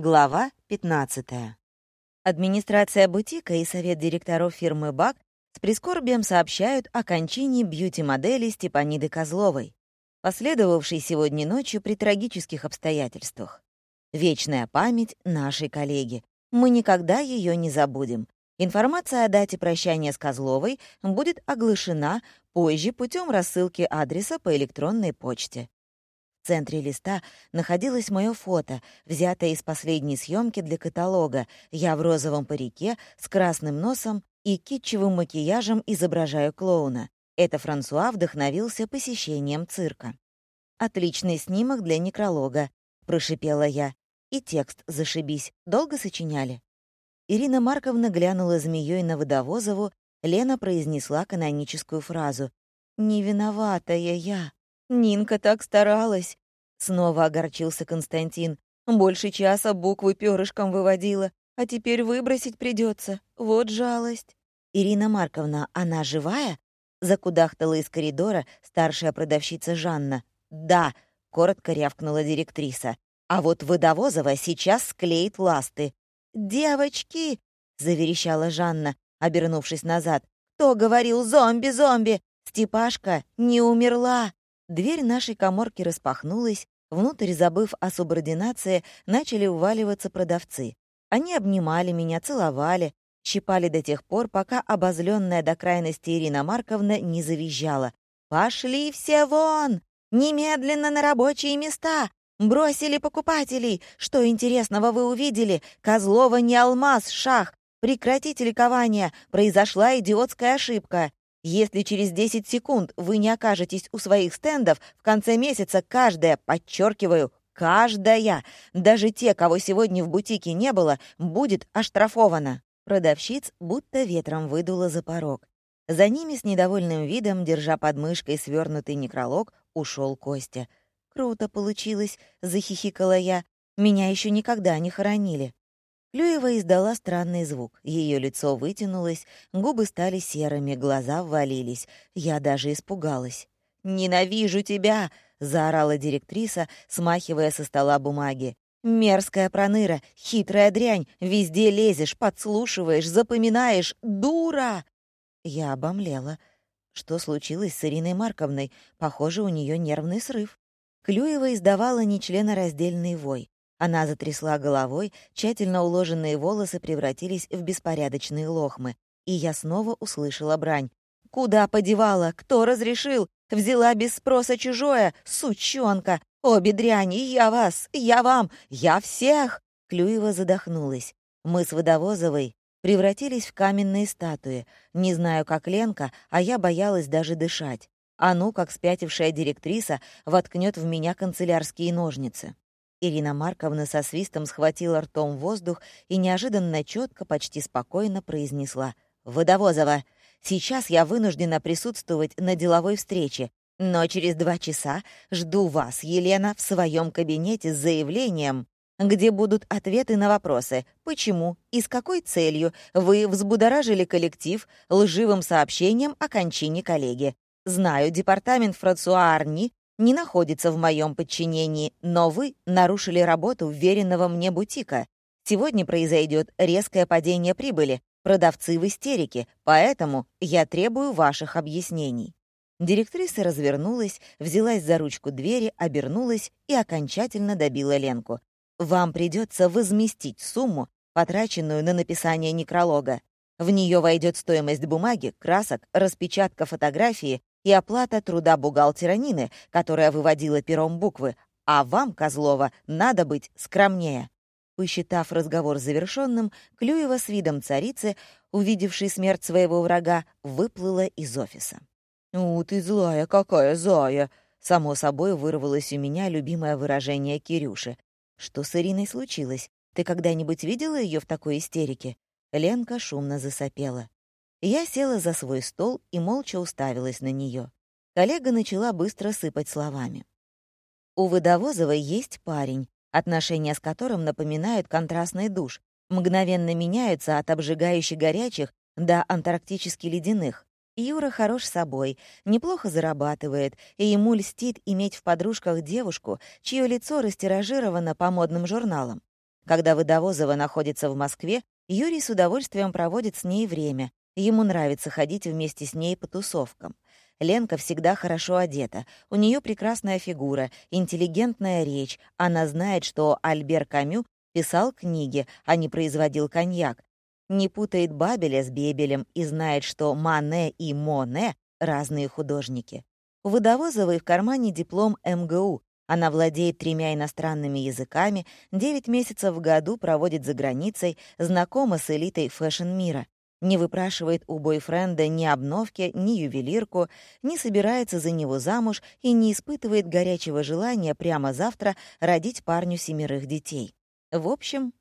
Глава 15. Администрация бутика и совет директоров фирмы «Бак» с прискорбием сообщают о кончине бьюти-модели Степаниды Козловой, последовавшей сегодня ночью при трагических обстоятельствах. Вечная память нашей коллеги. Мы никогда ее не забудем. Информация о дате прощания с Козловой будет оглашена позже путем рассылки адреса по электронной почте. Центре листа находилось мое фото, взятое из последней съемки для каталога. Я в розовом парике, с красным носом и китчевым макияжем изображаю клоуна. Это Франсуа вдохновился посещением цирка. «Отличный снимок для некролога», — прошипела я. «И текст зашибись. Долго сочиняли?» Ирина Марковна глянула змеей на Водовозову, Лена произнесла каноническую фразу. «Не виноватая я». «Нинка так старалась!» Снова огорчился Константин. «Больше часа буквы перышком выводила, а теперь выбросить придется. Вот жалость!» «Ирина Марковна, она живая?» Закудахтала из коридора старшая продавщица Жанна. «Да», — коротко рявкнула директриса. «А вот Водовозова сейчас склеит ласты». «Девочки!» — заверещала Жанна, обернувшись назад. «Кто говорил зомби, зомби? Степашка не умерла!» Дверь нашей коморки распахнулась, внутрь, забыв о субординации, начали уваливаться продавцы. Они обнимали меня, целовали, щипали до тех пор, пока обозленная до крайности Ирина Марковна не завизжала. «Пошли все вон! Немедленно на рабочие места! Бросили покупателей! Что интересного вы увидели? Козлова не алмаз, шах! Прекратите ликование! Произошла идиотская ошибка! Если через 10 секунд вы не окажетесь у своих стендов, в конце месяца каждая, подчеркиваю, каждая, даже те, кого сегодня в бутике не было, будет оштрафована. Продавщиц будто ветром выдуло за порог. За ними с недовольным видом, держа под мышкой свернутый некролог, ушел Костя. «Круто получилось», — захихикала я. «Меня еще никогда не хоронили». Клюева издала странный звук. Ее лицо вытянулось, губы стали серыми, глаза ввалились. Я даже испугалась. «Ненавижу тебя!» — заорала директриса, смахивая со стола бумаги. «Мерзкая проныра, хитрая дрянь, везде лезешь, подслушиваешь, запоминаешь. Дура!» Я обомлела. Что случилось с Ириной Марковной? Похоже, у нее нервный срыв. Клюева издавала нечленораздельный вой. Она затрясла головой, тщательно уложенные волосы превратились в беспорядочные лохмы. И я снова услышала брань. «Куда подевала? Кто разрешил? Взяла без спроса чужое? Сучонка! Обе дряни! Я вас! Я вам! Я всех!» Клюева задохнулась. Мы с Водовозовой превратились в каменные статуи. Не знаю, как Ленка, а я боялась даже дышать. А ну, как спятившая директриса, воткнет в меня канцелярские ножницы. Ирина Марковна со свистом схватила ртом воздух и неожиданно четко, почти спокойно произнесла «Водовозова, сейчас я вынуждена присутствовать на деловой встрече, но через два часа жду вас, Елена, в своем кабинете с заявлением, где будут ответы на вопросы, почему и с какой целью вы взбудоражили коллектив лживым сообщением о кончине коллеги. Знаю, департамент Франсуа Арни не находится в моем подчинении, но вы нарушили работу вверенного мне бутика. Сегодня произойдет резкое падение прибыли, продавцы в истерике, поэтому я требую ваших объяснений». Директриса развернулась, взялась за ручку двери, обернулась и окончательно добила Ленку. «Вам придется возместить сумму, потраченную на написание некролога. В нее войдет стоимость бумаги, красок, распечатка фотографии и оплата труда бухгалтера Нины, которая выводила пером буквы, а вам, Козлова, надо быть скромнее». Посчитав разговор завершенным, Клюева с видом царицы, увидевшей смерть своего врага, выплыла из офиса. «У, ты злая какая, зая!» Само собой вырвалось у меня любимое выражение Кирюши. «Что с Ириной случилось? Ты когда-нибудь видела ее в такой истерике?» Ленка шумно засопела. Я села за свой стол и молча уставилась на нее. Коллега начала быстро сыпать словами. У Водовозовой есть парень, отношения с которым напоминают контрастный душ, мгновенно меняются от обжигающе горячих до антарктически ледяных. Юра хорош собой, неплохо зарабатывает, и ему льстит иметь в подружках девушку, чье лицо растиражировано по модным журналам. Когда Водовозова находится в Москве, Юрий с удовольствием проводит с ней время. Ему нравится ходить вместе с ней по тусовкам. Ленка всегда хорошо одета, у нее прекрасная фигура, интеллигентная речь, она знает, что Альбер Камю писал книги, а не производил коньяк, не путает Бабеля с Бебелем и знает, что Мане и Моне — разные художники. У Водовозовой в кармане диплом МГУ. Она владеет тремя иностранными языками, 9 месяцев в году проводит за границей, знакома с элитой fashion -мира. Не выпрашивает у бойфренда ни обновки, ни ювелирку, не собирается за него замуж и не испытывает горячего желания прямо завтра родить парню семерых детей. В общем,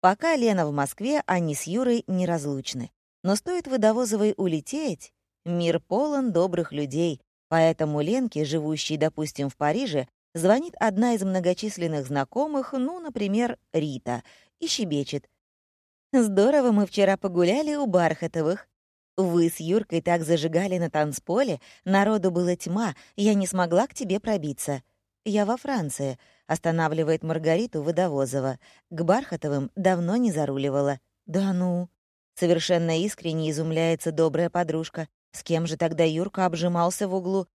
пока Лена в Москве, они с Юрой неразлучны. Но стоит Водовозовой улететь, мир полон добрых людей, поэтому Ленке, живущей, допустим, в Париже, звонит одна из многочисленных знакомых, ну, например, Рита, и щебечет — Здорово мы вчера погуляли у Бархатовых. Вы с Юркой так зажигали на танцполе, народу была тьма, я не смогла к тебе пробиться. Я во Франции, останавливает Маргариту Водовозова. К Бархатовым давно не заруливала. Да ну. Совершенно искренне изумляется добрая подружка. С кем же тогда Юрка обжимался в углу?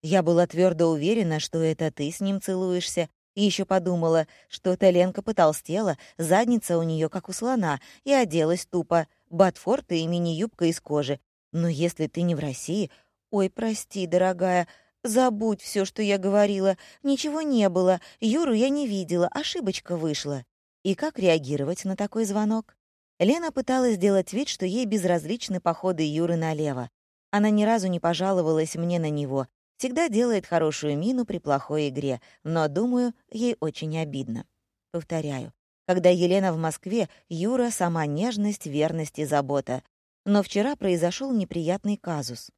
Я была твердо уверена, что это ты с ним целуешься. И еще подумала, что эта Ленка потолстела, задница у нее как у слона, и оделась тупо. Ботфорт и мини-юбка из кожи. Но если ты не в России... Ой, прости, дорогая, забудь все, что я говорила. Ничего не было, Юру я не видела, ошибочка вышла. И как реагировать на такой звонок? Лена пыталась сделать вид, что ей безразличны походы Юры налево. Она ни разу не пожаловалась мне на него, Всегда делает хорошую мину при плохой игре, но, думаю, ей очень обидно. Повторяю, когда Елена в Москве, Юра — сама нежность, верность и забота. Но вчера произошел неприятный казус.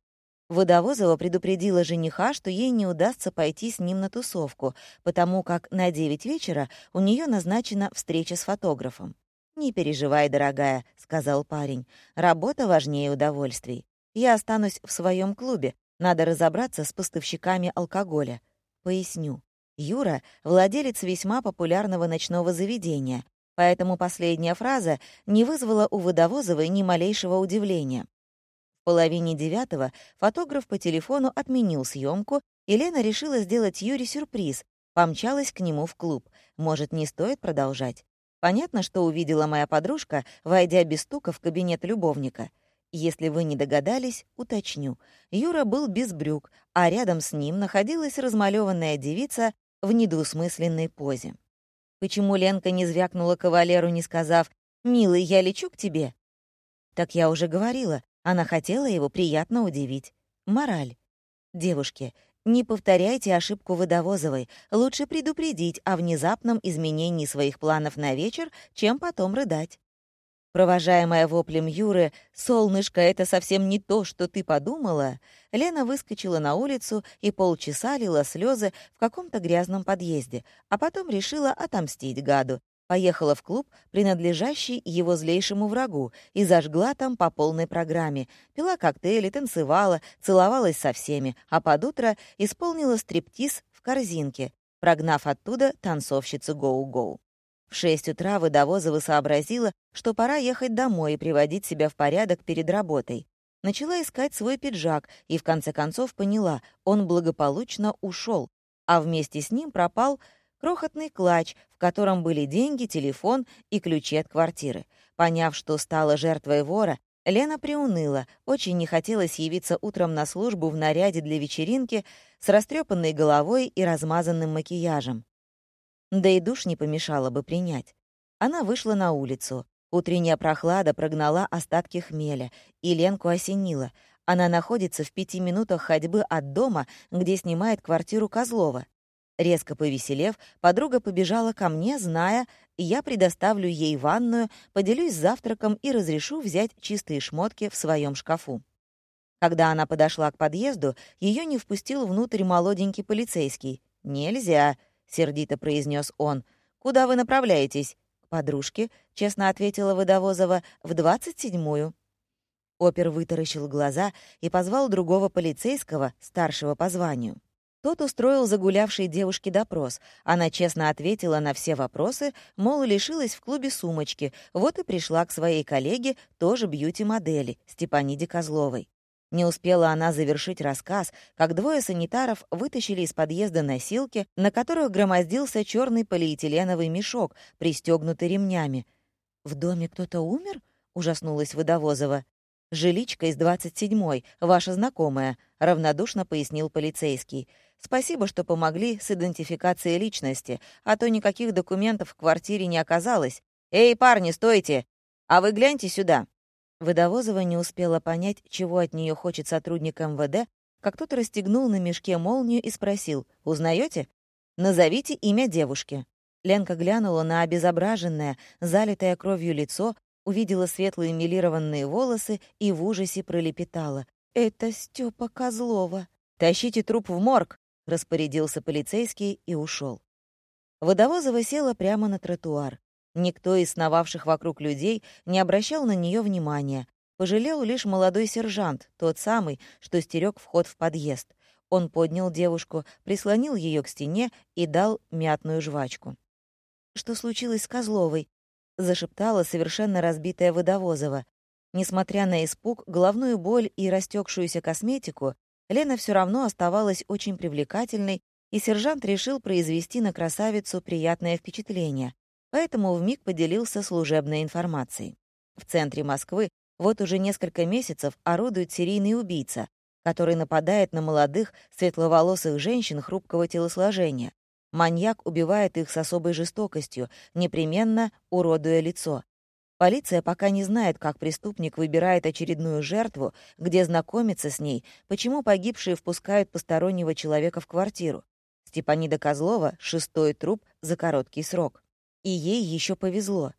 Водовозова предупредила жениха, что ей не удастся пойти с ним на тусовку, потому как на 9 вечера у нее назначена встреча с фотографом. «Не переживай, дорогая», — сказал парень. «Работа важнее удовольствий. Я останусь в своем клубе, надо разобраться с поставщиками алкоголя. Поясню. Юра — владелец весьма популярного ночного заведения, поэтому последняя фраза не вызвала у Водовозовой ни малейшего удивления. В половине девятого фотограф по телефону отменил съемку, и Лена решила сделать Юре сюрприз, помчалась к нему в клуб. Может, не стоит продолжать? Понятно, что увидела моя подружка, войдя без стука в кабинет любовника — если вы не догадались, уточню. Юра был без брюк, а рядом с ним находилась размалеванная девица в недвусмысленной позе. Почему Ленка не звякнула кавалеру, не сказав «Милый, я лечу к тебе»? Так я уже говорила, она хотела его приятно удивить. Мораль. Девушки, не повторяйте ошибку Водовозовой. Лучше предупредить о внезапном изменении своих планов на вечер, чем потом рыдать. Провожаемая воплем Юры «Солнышко, это совсем не то, что ты подумала», Лена выскочила на улицу и полчаса лила слезы в каком-то грязном подъезде, а потом решила отомстить гаду. Поехала в клуб, принадлежащий его злейшему врагу, и зажгла там по полной программе. Пила коктейли, танцевала, целовалась со всеми, а под утро исполнила стриптиз в корзинке, прогнав оттуда танцовщицу Гоу-Гоу. В шесть утра Водовозова сообразила, что пора ехать домой и приводить себя в порядок перед работой. Начала искать свой пиджак и в конце концов поняла, он благополучно ушел, а вместе с ним пропал крохотный клатч, в котором были деньги, телефон и ключи от квартиры. Поняв, что стала жертвой вора, Лена приуныла, очень не хотелось явиться утром на службу в наряде для вечеринки с растрепанной головой и размазанным макияжем. Да и душ не помешало бы принять. Она вышла на улицу. Утренняя прохлада прогнала остатки хмеля, и Ленку осенила. Она находится в пяти минутах ходьбы от дома, где снимает квартиру Козлова. Резко повеселев, подруга побежала ко мне, зная, я предоставлю ей ванную, поделюсь завтраком и разрешу взять чистые шмотки в своем шкафу. Когда она подошла к подъезду, ее не впустил внутрь молоденький полицейский. «Нельзя», — сердито произнес он. «Куда вы направляетесь?» «К подружке», — честно ответила Водовозова, — «в двадцать седьмую». Опер вытаращил глаза и позвал другого полицейского, старшего по званию. Тот устроил загулявшей девушке допрос. Она честно ответила на все вопросы, мол, лишилась в клубе сумочки, вот и пришла к своей коллеге, тоже бьюти-модели, Степаниде Козловой. Не успела она завершить рассказ, как двое санитаров вытащили из подъезда носилки, на которых громоздился черный полиэтиленовый мешок, пристегнутый ремнями. «В доме кто-то умер?» — ужаснулась Водовозова. «Жиличка из 27-й, ваша знакомая», — равнодушно пояснил полицейский. «Спасибо, что помогли с идентификацией личности, а то никаких документов в квартире не оказалось. Эй, парни, стойте! А вы гляньте сюда!» Водовозова не успела понять, чего от нее хочет сотрудник МВД, как тот расстегнул на мешке молнию и спросил «Узнаете? Назовите имя девушки». Ленка глянула на обезображенное, залитое кровью лицо, увидела светлые милированные волосы и в ужасе пролепетала. «Это Степа Козлова». «Тащите труп в морг», — распорядился полицейский и ушел. Водовозова села прямо на тротуар. Никто из сновавших вокруг людей не обращал на нее внимания. Пожалел лишь молодой сержант, тот самый, что стерег вход в подъезд. Он поднял девушку, прислонил ее к стене и дал мятную жвачку. «Что случилось с Козловой?» — зашептала совершенно разбитая Водовозова. Несмотря на испуг, головную боль и растекшуюся косметику, Лена все равно оставалась очень привлекательной, и сержант решил произвести на красавицу приятное впечатление поэтому вмиг поделился служебной информацией. В центре Москвы вот уже несколько месяцев орудует серийный убийца, который нападает на молодых, светловолосых женщин хрупкого телосложения. Маньяк убивает их с особой жестокостью, непременно уродуя лицо. Полиция пока не знает, как преступник выбирает очередную жертву, где знакомится с ней, почему погибшие впускают постороннего человека в квартиру. Степанида Козлова — шестой труп за короткий срок. И ей еще повезло.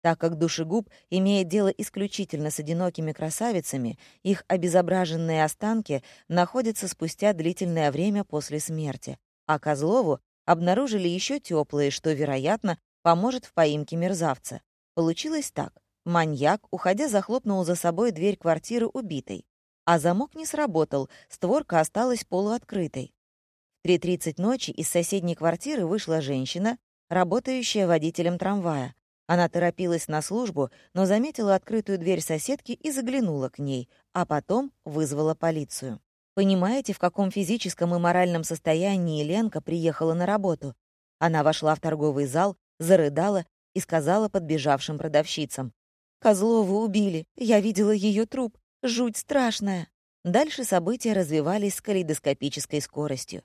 Так как душегуб имеет дело исключительно с одинокими красавицами, их обезображенные останки находятся спустя длительное время после смерти, а Козлову обнаружили еще теплые, что, вероятно, поможет в поимке мерзавца. Получилось так. Маньяк, уходя, захлопнул за собой дверь квартиры убитой. А замок не сработал, створка осталась полуоткрытой. В 3.30 ночи из соседней квартиры вышла женщина, работающая водителем трамвая. Она торопилась на службу, но заметила открытую дверь соседки и заглянула к ней, а потом вызвала полицию. Понимаете, в каком физическом и моральном состоянии Ленка приехала на работу? Она вошла в торговый зал, зарыдала и сказала подбежавшим продавщицам. «Козлову убили. Я видела ее труп. Жуть страшная». Дальше события развивались с калейдоскопической скоростью.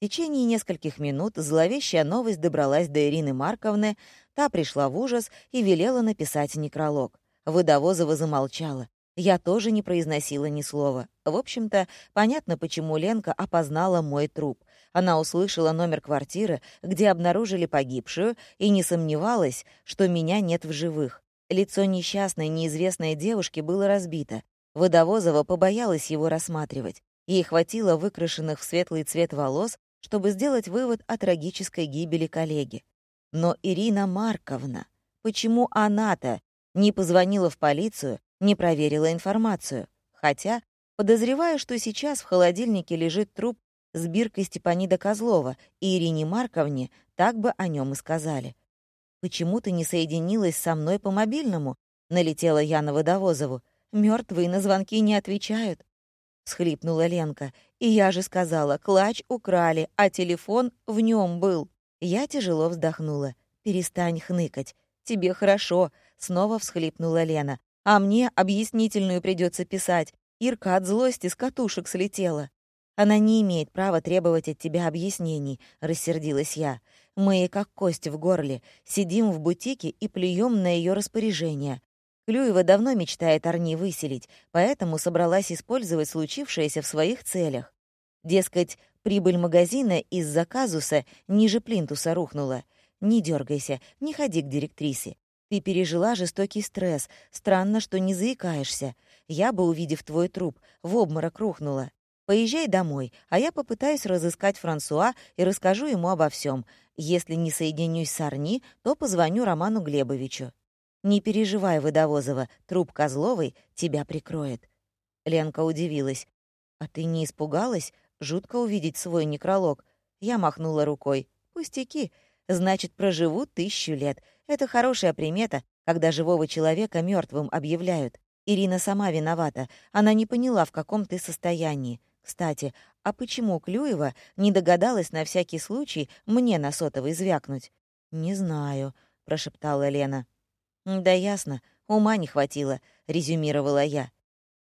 В течение нескольких минут зловещая новость добралась до Ирины Марковны, та пришла в ужас и велела написать некролог. Водовозова замолчала. Я тоже не произносила ни слова. В общем-то, понятно, почему Ленка опознала мой труп. Она услышала номер квартиры, где обнаружили погибшую, и не сомневалась, что меня нет в живых. Лицо несчастной, неизвестной девушки было разбито. Водовозова побоялась его рассматривать. Ей хватило выкрашенных в светлый цвет волос, чтобы сделать вывод о трагической гибели коллеги. Но Ирина Марковна, почему она-то не позвонила в полицию, не проверила информацию? Хотя, подозреваю, что сейчас в холодильнике лежит труп с биркой Степанида Козлова, и Ирине Марковне так бы о нем и сказали. «Почему ты не соединилась со мной по мобильному?» — налетела я на Водовозову. «Мёртвые на звонки не отвечают». — схлипнула Ленка. «И я же сказала, клатч украли, а телефон в нем был». Я тяжело вздохнула. «Перестань хныкать. Тебе хорошо», — снова всхлипнула Лена. «А мне объяснительную придется писать. Ирка от злости с катушек слетела». «Она не имеет права требовать от тебя объяснений», — рассердилась я. «Мы, как кость в горле, сидим в бутике и плюем на ее распоряжение. Клюева давно мечтает Арни выселить, поэтому собралась использовать случившееся в своих целях. Дескать, прибыль магазина из-за казуса ниже плинтуса рухнула. Не дергайся, не ходи к директрисе. Ты пережила жестокий стресс. Странно, что не заикаешься. Я бы, увидев твой труп, в обморок рухнула. Поезжай домой, а я попытаюсь разыскать Франсуа и расскажу ему обо всем. Если не соединюсь с Арни, то позвоню Роману Глебовичу. «Не переживай, Водовозова, труп Козловой тебя прикроет». Ленка удивилась. «А ты не испугалась?» Жутко увидеть свой некролог. Я махнула рукой. Пустяки. Значит, проживу тысячу лет. Это хорошая примета, когда живого человека мертвым объявляют. Ирина сама виновата. Она не поняла, в каком ты состоянии. Кстати, а почему Клюева не догадалась на всякий случай мне на сотовый звякнуть? «Не знаю», — прошептала Лена. «Да ясно, ума не хватило», — резюмировала я.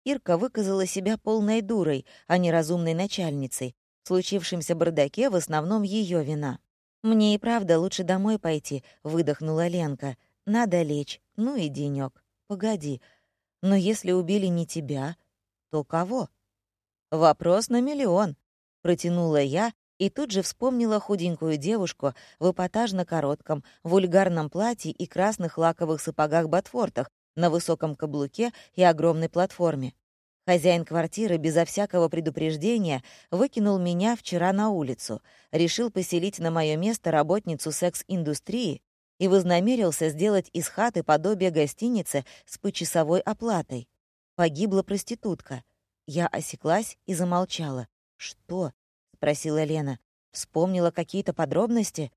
Ирка выказала себя полной дурой, а не разумной начальницей. В случившемся бардаке в основном ее вина. «Мне и правда лучше домой пойти», — выдохнула Ленка. «Надо лечь. Ну и денёк. Погоди. Но если убили не тебя, то кого?» «Вопрос на миллион», — протянула я и тут же вспомнила худенькую девушку в эпатажно-коротком, вульгарном платье и красных лаковых сапогах-ботфортах на высоком каблуке и огромной платформе. Хозяин квартиры безо всякого предупреждения выкинул меня вчера на улицу, решил поселить на мое место работницу секс-индустрии и вознамерился сделать из хаты подобие гостиницы с почасовой оплатой. Погибла проститутка. Я осеклась и замолчала. «Что?» — спросила Лена. «Вспомнила какие-то подробности?»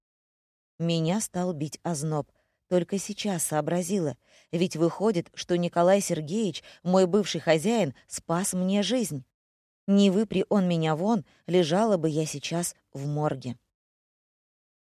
Меня стал бить озноб. Только сейчас сообразила. Ведь выходит, что Николай Сергеевич, мой бывший хозяин, спас мне жизнь. Не выпри он меня вон, лежала бы я сейчас в морге.